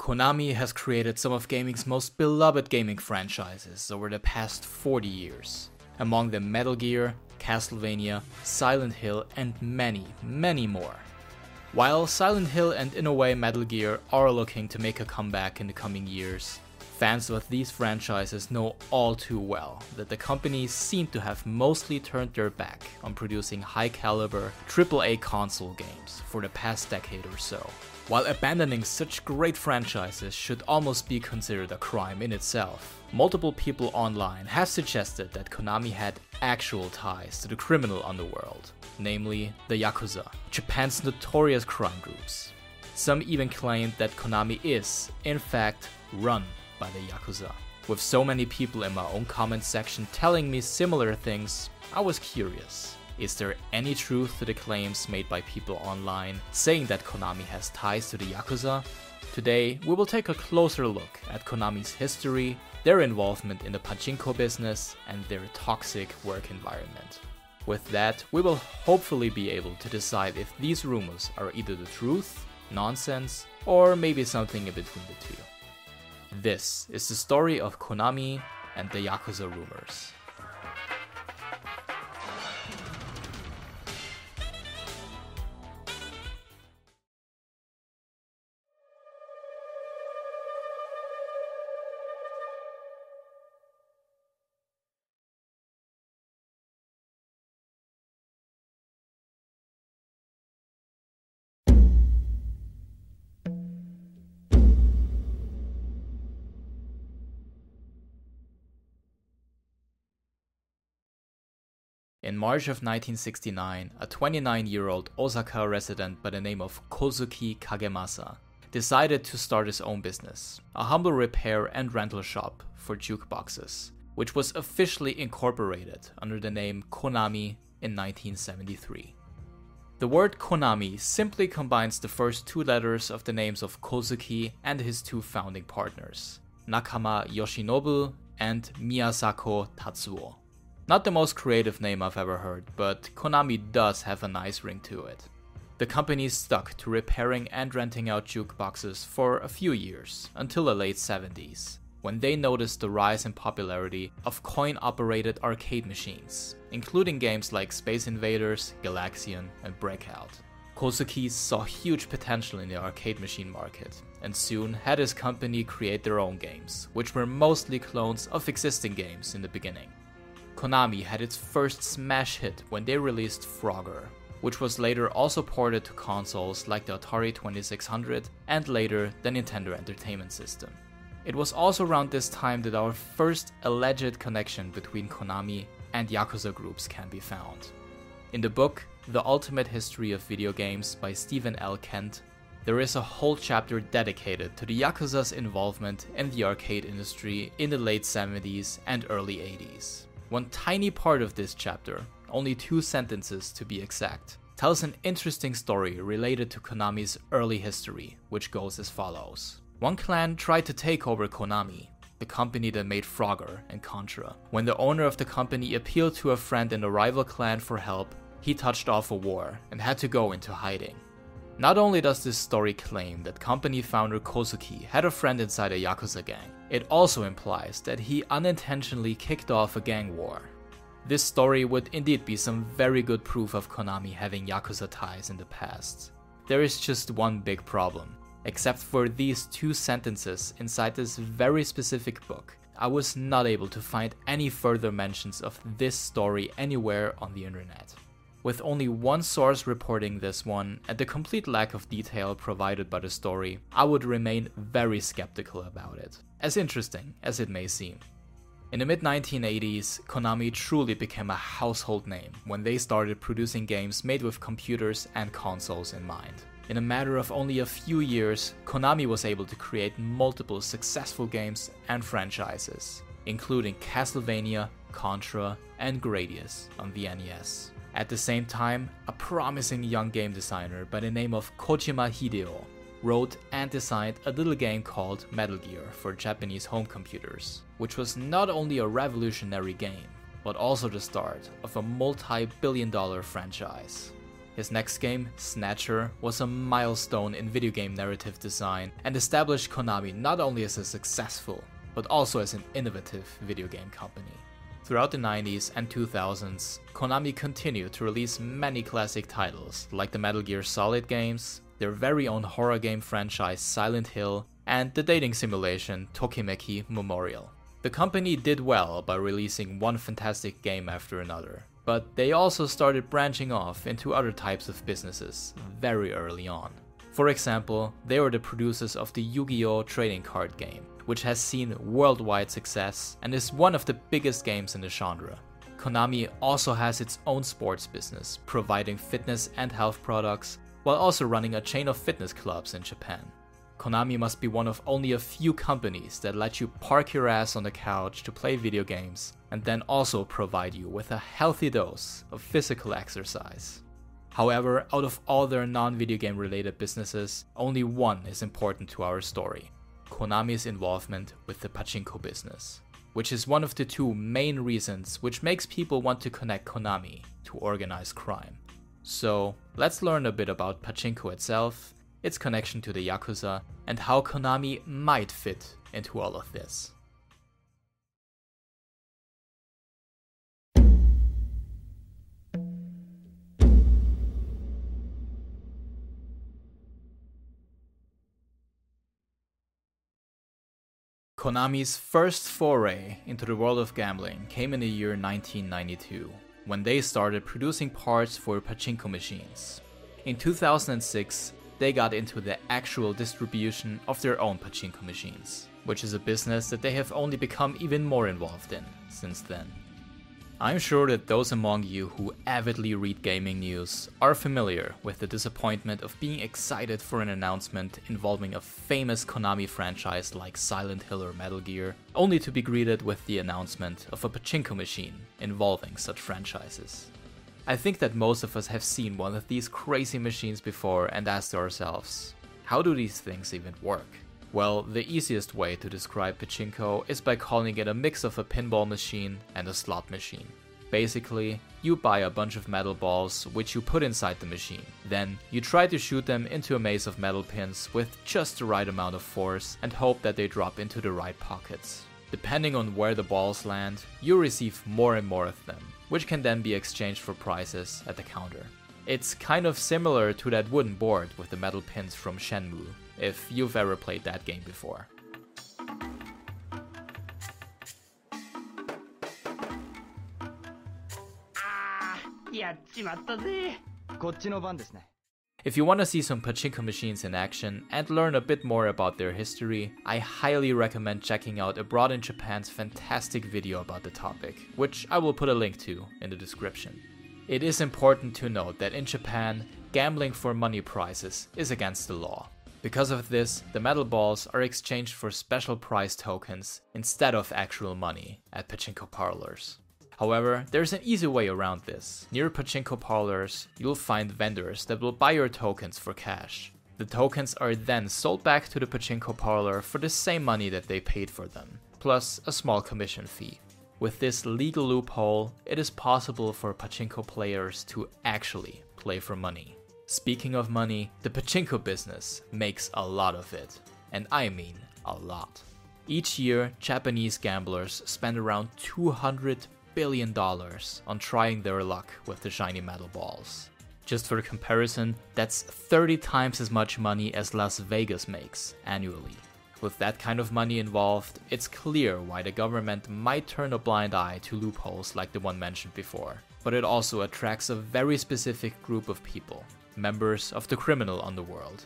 Konami has created some of gaming's most beloved gaming franchises over the past 40 years, among them Metal Gear, Castlevania, Silent Hill, and many, many more. While Silent Hill and in a way Metal Gear are looking to make a comeback in the coming years, fans of these franchises know all too well that the companies seem to have mostly turned their back on producing high caliber AAA console games for the past decade or so. While abandoning such great franchises should almost be considered a crime in itself, multiple people online have suggested that Konami had actual ties to the criminal underworld, namely the Yakuza, Japan's notorious crime groups. Some even claimed that Konami is, in fact, run by the Yakuza. With so many people in my own comment section telling me similar things, I was curious. Is there any truth to the claims made by people online saying that Konami has ties to the Yakuza? Today, we will take a closer look at Konami's history, their involvement in the pachinko business, and their toxic work environment. With that, we will hopefully be able to decide if these rumors are either the truth, nonsense, or maybe something in between the two. This is the story of Konami and the Yakuza rumors. March of 1969, a 29 year old Osaka resident by the name of Kozuki Kagemasa decided to start his own business, a humble repair and rental shop for jukeboxes, which was officially incorporated under the name Konami in 1973. The word Konami simply combines the first two letters of the names of Kozuki and his two founding partners, Nakama Yoshinobu and Miyasako Tatsuo. Not the most creative name I've ever heard, but Konami does have a nice ring to it. The company stuck to repairing and renting out jukeboxes for a few years, until the late 70s, when they noticed the rise in popularity of coin operated arcade machines, including games like Space Invaders, Galaxian, and Breakout. Kozuki saw huge potential in the arcade machine market, and soon had his company create their own games, which were mostly clones of existing games in the beginning. Konami had its first smash hit when they released Frogger, which was later also ported to consoles like the Atari 2600 and later the Nintendo Entertainment System. It was also around this time that our first alleged connection between Konami and Yakuza groups can be found. In the book, The Ultimate History of Video Games by Stephen L. Kent, there is a whole chapter dedicated to the Yakuza's involvement in the arcade industry in the late 70s and early 80s. One tiny part of this chapter, only two sentences to be exact, tells an interesting story related to Konami's early history, which goes as follows. One clan tried to take over Konami, the company that made Frogger and Contra. When the owner of the company appealed to a friend in the rival clan for help, he touched off a war and had to go into hiding. Not only does this story claim that company founder Kozuki had a friend inside a Yakuza gang, it also implies that he unintentionally kicked off a gang war. This story would indeed be some very good proof of Konami having Yakuza ties in the past. There is just one big problem. Except for these two sentences inside this very specific book, I was not able to find any further mentions of this story anywhere on the internet with only one source reporting this one and the complete lack of detail provided by the story, I would remain very skeptical about it, as interesting as it may seem. In the mid 1980s, Konami truly became a household name when they started producing games made with computers and consoles in mind. In a matter of only a few years, Konami was able to create multiple successful games and franchises, including Castlevania, Contra, and Gradius on the NES. At the same time, a promising young game designer by the name of Kojima Hideo wrote and designed a little game called Metal Gear for Japanese home computers, which was not only a revolutionary game, but also the start of a multi billion dollar franchise. His next game, Snatcher, was a milestone in video game narrative design and established Konami not only as a successful, but also as an innovative video game company. Throughout the 90s and 2000s, Konami continued to release many classic titles like the Metal Gear Solid games, their very own horror game franchise Silent Hill, and the dating simulation Tokimeki Memorial. The company did well by releasing one fantastic game after another, but they also started branching off into other types of businesses very early on. For example, they were the producers of the Yu Gi Oh! trading card game, which has seen worldwide success and is one of the biggest games in the genre. Konami also has its own sports business, providing fitness and health products, while also running a chain of fitness clubs in Japan. Konami must be one of only a few companies that let you park your ass on the couch to play video games and then also provide you with a healthy dose of physical exercise. However, out of all their non video game related businesses, only one is important to our story Konami's involvement with the pachinko business, which is one of the two main reasons which makes people want to connect Konami to organized crime. So, let's learn a bit about pachinko itself its connection to the Yakuza, and how Konami might fit into all of this. Konami's first foray into the world of gambling came in the year 1992, when they started producing parts for pachinko machines. In 2006, they got into the actual distribution of their own pachinko machines, which is a business that they have only become even more involved in since then. I'm sure that those among you who avidly read gaming news are familiar with the disappointment of being excited for an announcement involving a famous Konami franchise like Silent Hill or Metal Gear, only to be greeted with the announcement of a pachinko machine involving such franchises. I think that most of us have seen one of these crazy machines before and asked ourselves, how do these things even work? Well, the easiest way to describe pachinko is by calling it a mix of a pinball machine and a slot machine. Basically, you buy a bunch of metal balls which you put inside the machine. Then, you try to shoot them into a maze of metal pins with just the right amount of force and hope that they drop into the right pockets. Depending on where the balls land, you receive more and more of them, which can then be exchanged for prizes at the counter. It's kind of similar to that wooden board with the metal pins from Shenmue, if you've ever played that game before. Ah, if you want to see some pachinko machines in action and learn a bit more about their history, I highly recommend checking out Abroad in Japan's fantastic video about the topic, which I will put a link to in the description. It is important to note that in Japan, gambling for money prizes is against the law. Because of this, the metal balls are exchanged for special prize tokens instead of actual money at pachinko parlors. However, there's an easy way around this. Near pachinko parlors, you'll find vendors that will buy your tokens for cash. The tokens are then sold back to the pachinko parlor for the same money that they paid for them, plus a small commission fee. With this legal loophole, it is possible for pachinko players to actually play for money. Speaking of money, the pachinko business makes a lot of it. And I mean a lot. Each year, Japanese gamblers spend around 200 billion dollars on trying their luck with the shiny metal balls. Just for comparison, that's 30 times as much money as Las Vegas makes annually. With that kind of money involved, it's clear why the government might turn a blind eye to loopholes like the one mentioned before. But it also attracts a very specific group of people, members of the criminal underworld.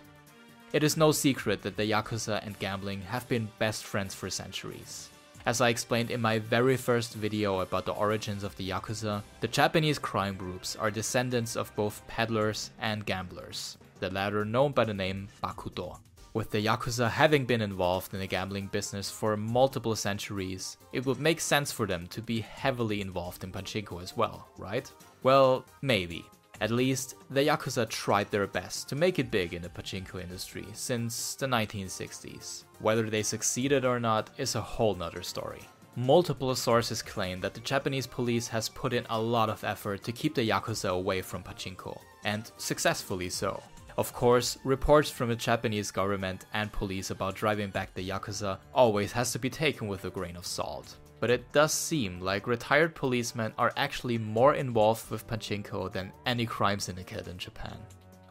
It is no secret that the Yakuza and gambling have been best friends for centuries. As I explained in my very first video about the origins of the Yakuza, the Japanese crime groups are descendants of both peddlers and gamblers, the latter known by the name Bakuto. With the Yakuza having been involved in the gambling business for multiple centuries, it would make sense for them to be heavily involved in pachinko as well, right? Well, maybe. At least, the Yakuza tried their best to make it big in the pachinko industry since the 1960s. Whether they succeeded or not is a whole nother story. Multiple sources claim that the Japanese police has put in a lot of effort to keep the Yakuza away from pachinko. and successfully so. Of course, reports from the Japanese government and police about driving back the Yakuza always has to be taken with a grain of salt. But it does seem like retired policemen are actually more involved with pachinko than any crime syndicate in Japan.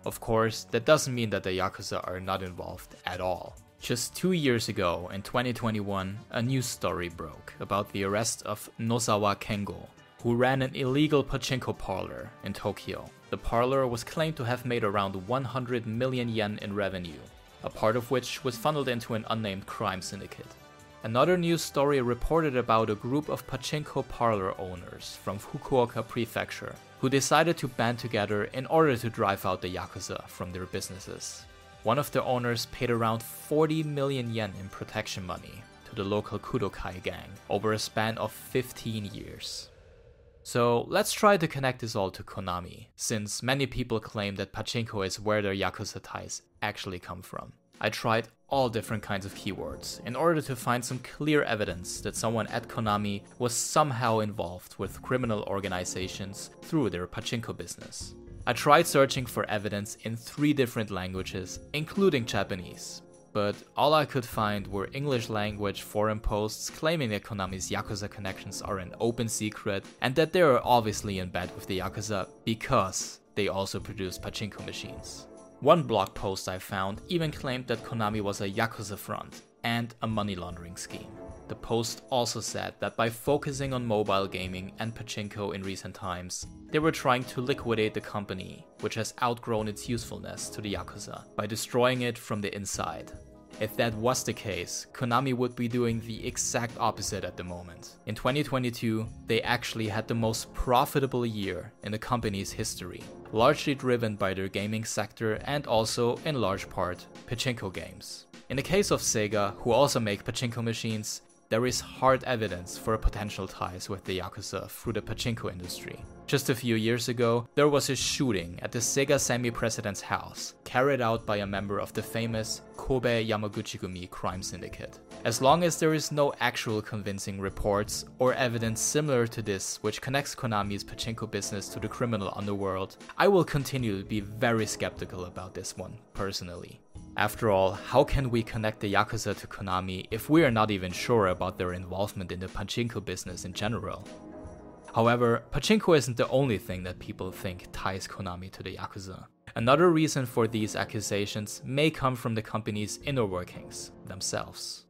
Of course, that doesn't mean that the Yakuza are not involved at all. Just two years ago, in 2021, a news story broke about the arrest of Nozawa Kengo, who ran an illegal pachinko parlor in Tokyo. The parlor was claimed to have made around 100 million yen in revenue, a part of which was funneled into an unnamed crime syndicate. Another news story reported about a group of pachinko parlor owners from Fukuoka Prefecture who decided to band together in order to drive out the Yakuza from their businesses. One of the owners paid around 40 million yen in protection money to the local Kudokai gang over a span of 15 years. So let's try to connect this all to Konami, since many people claim that pachinko is where their Yakuza ties actually come from. I tried all different kinds of keywords in order to find some clear evidence that someone at Konami was somehow involved with criminal organizations through their pachinko business. I tried searching for evidence in three different languages, including Japanese, but all I could find were English language forum posts claiming that Konami's Yakuza connections are an open secret and that they are obviously in bed with the Yakuza because they also produce pachinko machines. One blog post I found even claimed that Konami was a Yakuza front and a money laundering scheme. The post also said that by focusing on mobile gaming and pachinko in recent times, they were trying to liquidate the company, which has outgrown its usefulness to the Yakuza, by destroying it from the inside. If that was the case, Konami would be doing the exact opposite at the moment. In 2022, they actually had the most profitable year in the company's history, largely driven by their gaming sector and also, in large part, pachinko games. In the case of Sega, who also make pachinko machines, there is hard evidence for potential ties with the Yakuza through the pachinko industry. Just a few years ago, there was a shooting at the Sega Sammy president's house, carried out by a member of the famous Kobe Yamaguchi-gumi crime syndicate. As long as there is no actual convincing reports or evidence similar to this which connects Konami's pachinko business to the criminal underworld, I will continue to be very skeptical about this one, personally. After all, how can we connect the Yakuza to Konami if we are not even sure about their involvement in the pachinko business in general? However, pachinko isn't the only thing that people think ties Konami to the Yakuza. Another reason for these accusations may come from the company's inner workings themselves.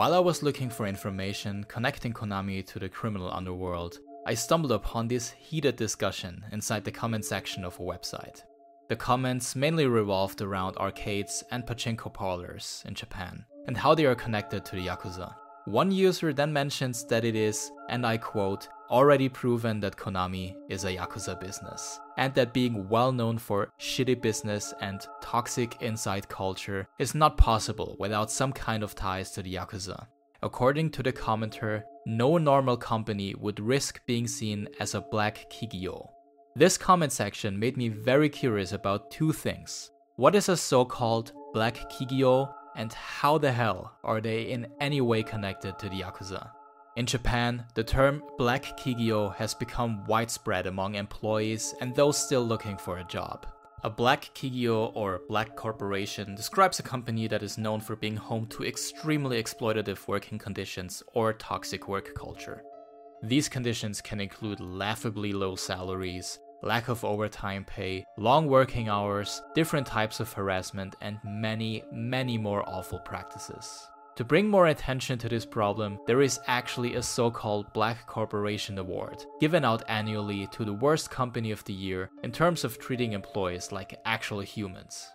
While I was looking for information connecting Konami to the criminal underworld, I stumbled upon this heated discussion inside the comment section of a website. The comments mainly revolved around arcades and pachinko parlors in Japan, and how they are connected to the Yakuza. One user then mentions that it is, and I quote, already proven that Konami is a Yakuza business, and that being well known for shitty business and toxic inside culture is not possible without some kind of ties to the Yakuza. According to the commenter, no normal company would risk being seen as a black Kigyo. This comment section made me very curious about two things. What is a so called black Kigyo, and how the hell are they in any way connected to the Yakuza? In Japan, the term black kigyo has become widespread among employees and those still looking for a job. A black kigyo or black corporation describes a company that is known for being home to extremely exploitative working conditions or toxic work culture. These conditions can include laughably low salaries, lack of overtime pay, long working hours, different types of harassment, and many, many more awful practices. To bring more attention to this problem, there is actually a so called Black Corporation Award, given out annually to the worst company of the year in terms of treating employees like actual humans.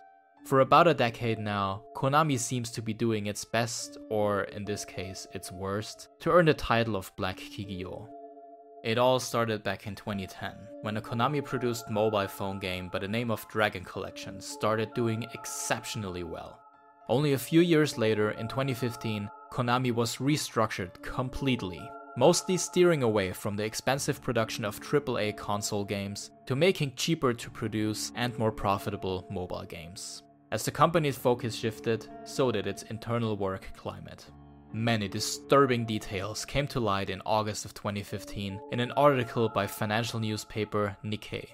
For about a decade now, Konami seems to be doing its best, or in this case, its worst, to earn the title of Black Kigyo. It all started back in 2010, when a Konami produced mobile phone game by the name of Dragon Collection started doing exceptionally well. Only a few years later, in 2015, Konami was restructured completely. mostly steering away from the expensive production of AAA console games to making cheaper to produce and more profitable mobile games. As the company's focus shifted, so did its internal work climate. Many disturbing details came to light in August of 2015 in an article by financial newspaper Nikkei.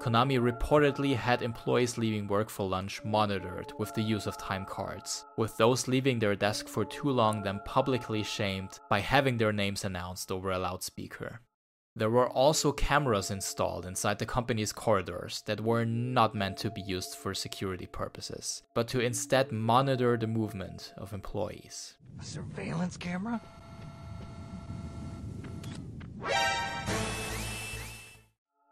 Konami reportedly had employees leaving work for lunch monitored with the use of time cards, with those leaving their desk for too long then publicly shamed by having their names announced over a loudspeaker. There were also cameras installed inside the company's corridors that were not meant to be used for security purposes, but to instead monitor the movement of employees. A surveillance camera?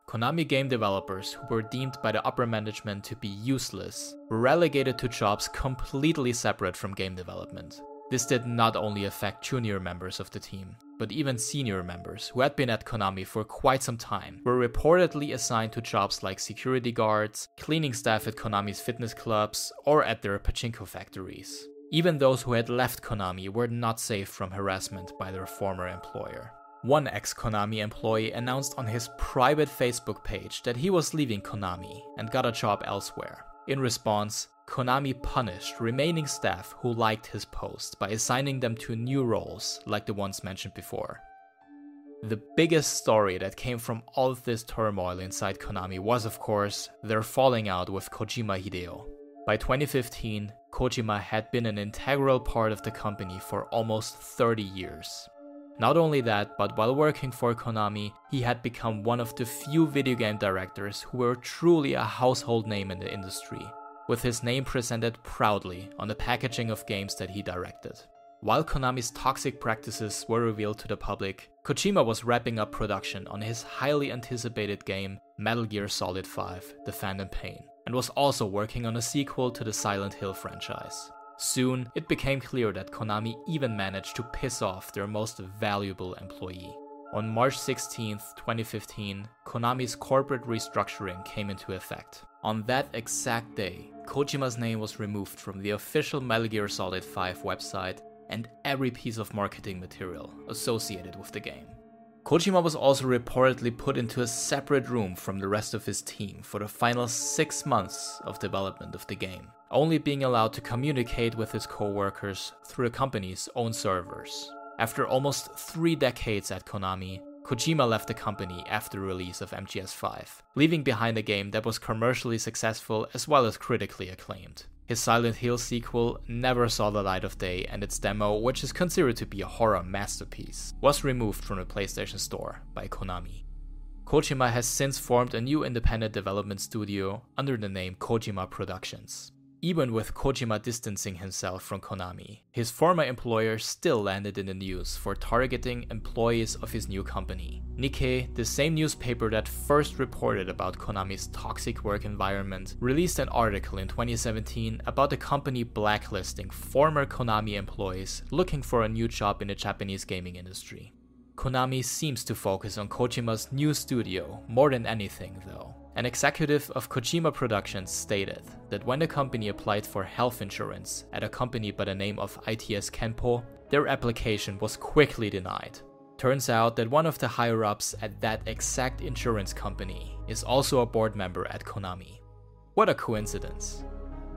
Konami game developers who were deemed by the upper management to be useless were relegated to jobs completely separate from game development. This did not only affect junior members of the team, but even senior members who had been at Konami for quite some time were reportedly assigned to jobs like security guards, cleaning staff at Konami's fitness clubs, or at their pachinko factories. Even those who had left Konami were not safe from harassment by their former employer. One ex Konami employee announced on his private Facebook page that he was leaving Konami and got a job elsewhere. In response, Konami punished remaining staff who liked his post by assigning them to new roles like the ones mentioned before. The biggest story that came from all this turmoil inside Konami was, of course, their falling out with Kojima Hideo. By 2015, Kojima had been an integral part of the company for almost 30 years. Not only that, but while working for Konami, he had become one of the few video game directors who were truly a household name in the industry, with his name presented proudly on the packaging of games that he directed. While Konami's toxic practices were revealed to the public, Kojima was wrapping up production on his highly anticipated game Metal Gear Solid 5 The Phantom Pain, and was also working on a sequel to the Silent Hill franchise. Soon, it became clear that Konami even managed to piss off their most valuable employee. On March 16, 2015, Konami's corporate restructuring came into effect. On that exact day, Kojima's name was removed from the official Metal Gear Solid 5 website and every piece of marketing material associated with the game. Kojima was also reportedly put into a separate room from the rest of his team for the final six months of development of the game, only being allowed to communicate with his co workers through the company's own servers. After almost three decades at Konami, Kojima left the company after the release of MGS5, leaving behind a game that was commercially successful as well as critically acclaimed. His Silent Hill sequel never saw the light of day, and its demo, which is considered to be a horror masterpiece, was removed from the PlayStation Store by Konami. Kojima has since formed a new independent development studio under the name Kojima Productions. Even with Kojima distancing himself from Konami, his former employer still landed in the news for targeting employees of his new company. Nikkei, the same newspaper that first reported about Konami's toxic work environment, released an article in 2017 about the company blacklisting former Konami employees looking for a new job in the Japanese gaming industry. Konami seems to focus on Kojima's new studio more than anything, though. An executive of Kojima Productions stated that when the company applied for health insurance at a company by the name of ITS Kenpo, their application was quickly denied. Turns out that one of the higher ups at that exact insurance company is also a board member at Konami. What a coincidence.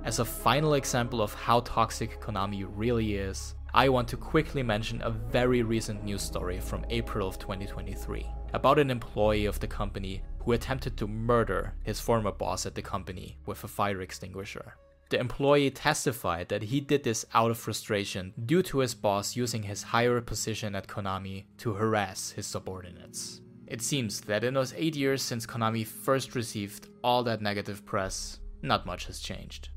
As a final example of how toxic Konami really is, I want to quickly mention a very recent news story from April of 2023 about an employee of the company who attempted to murder his former boss at the company with a fire extinguisher. The employee testified that he did this out of frustration due to his boss using his higher position at Konami to harass his subordinates. It seems that in those 8 years since Konami first received all that negative press, not much has changed.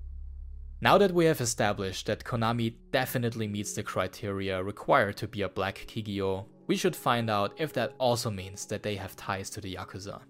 Now that we have established that Konami definitely meets the criteria required to be a black Kigyo, we should find out if that also means that they have ties to the Yakuza.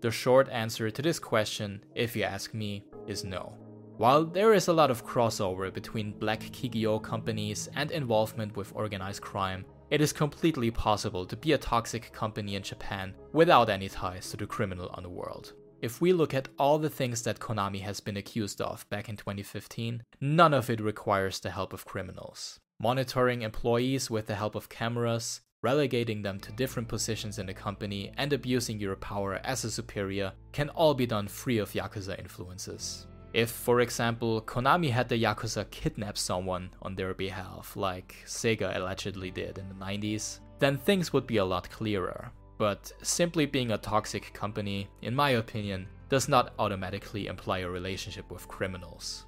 The short answer to this question, if you ask me, is no. While there is a lot of crossover between black Kigyo companies and involvement with organized crime, it is completely possible to be a toxic company in Japan without any ties to the criminal underworld. If we look at all the things that Konami has been accused of back in 2015, none of it requires the help of criminals. Monitoring employees with the help of cameras, relegating them to different positions in the company, and abusing your power as a superior can all be done free of Yakuza influences. If, for example, Konami had the Yakuza kidnap someone on their behalf, like Sega allegedly did in the 90s, then things would be a lot clearer. But simply being a toxic company, in my opinion, does not automatically imply a relationship with criminals.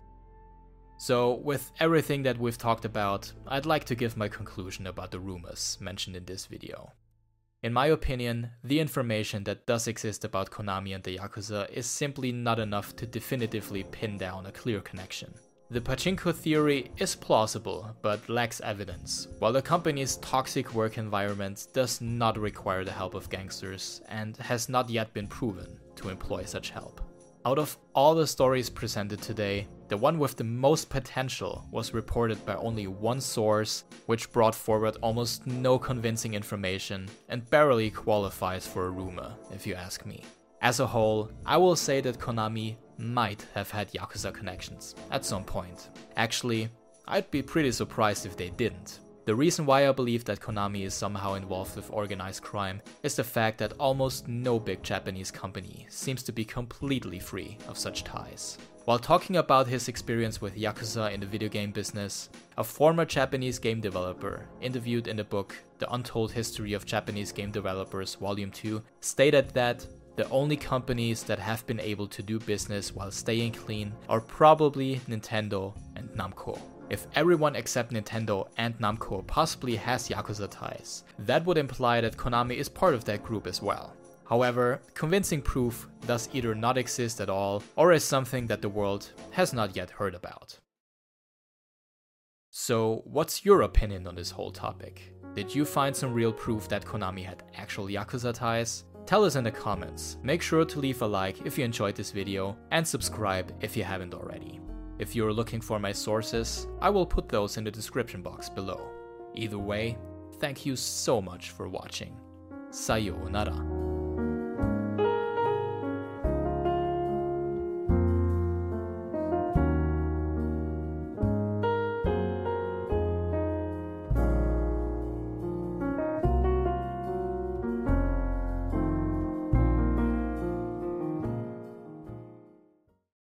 So, with everything that we've talked about, I'd like to give my conclusion about the rumors mentioned in this video. In my opinion, the information that does exist about Konami and the Yakuza is simply not enough to definitively pin down a clear connection. The pachinko theory is plausible, but lacks evidence, while the company's toxic work environment does not require the help of gangsters and has not yet been proven to employ such help. Out of all the stories presented today, the one with the most potential was reported by only one source, which brought forward almost no convincing information and barely qualifies for a rumor, if you ask me. As a whole, I will say that Konami might have had Yakuza connections at some point. Actually, I'd be pretty surprised if they didn't. The reason why I believe that Konami is somehow involved with organized crime is the fact that almost no big Japanese company seems to be completely free of such ties. While talking about his experience with Yakuza in the video game business, a former Japanese game developer, interviewed in the book The Untold History of Japanese Game Developers Volume 2, stated that the only companies that have been able to do business while staying clean are probably Nintendo and Namco. If everyone except Nintendo and Namco possibly has Yakuza ties, that would imply that Konami is part of that group as well. However, convincing proof does either not exist at all or is something that the world has not yet heard about. So, what's your opinion on this whole topic? Did you find some real proof that Konami had actual Yakuza ties? Tell us in the comments. Make sure to leave a like if you enjoyed this video and subscribe if you haven't already. If you're looking for my sources, I will put those in the description box below. Either way, thank you so much for watching. Sayonara.